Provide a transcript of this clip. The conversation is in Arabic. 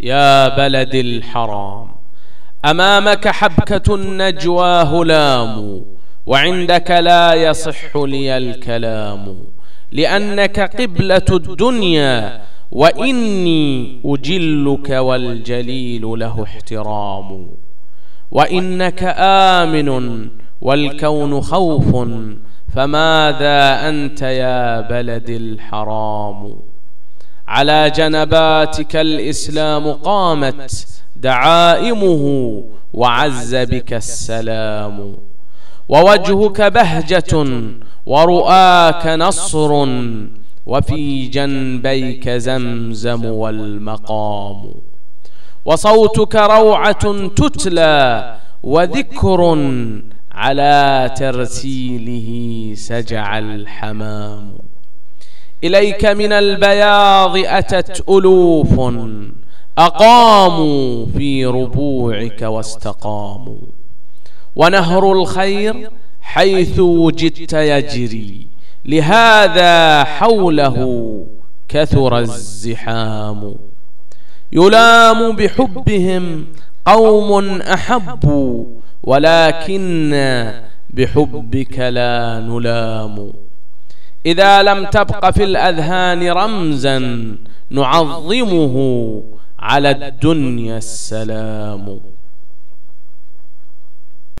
يا بلد الحرام أمامك حبكة النجوى هلام وعندك لا يصح لي الكلام لأنك قبلة الدنيا وإني أجلك والجليل له احترام وإنك آمن والكون خوف فماذا أنت يا بلد الحرام؟ على جنباتك الإسلام قامت دعائمه وعز بك السلام. ووجهك بهجة ورؤاك نصر وفي جنبيك زمزم والمقام. وصوتك روعة تتلى وذكر على ترتيله سجع الحمام. إليك من البياض أتت ألوف. أقاموا في ربوعك واستقاموا. ونهر الخير حيث وجدت يجري. لهذا حوله كثر الزحام. يلام بحبهم قوم أحبوا ولكن بحبك لا نلام. إذا لم تبق في الأذهان رمزا نعظمه على الدنيا السلام.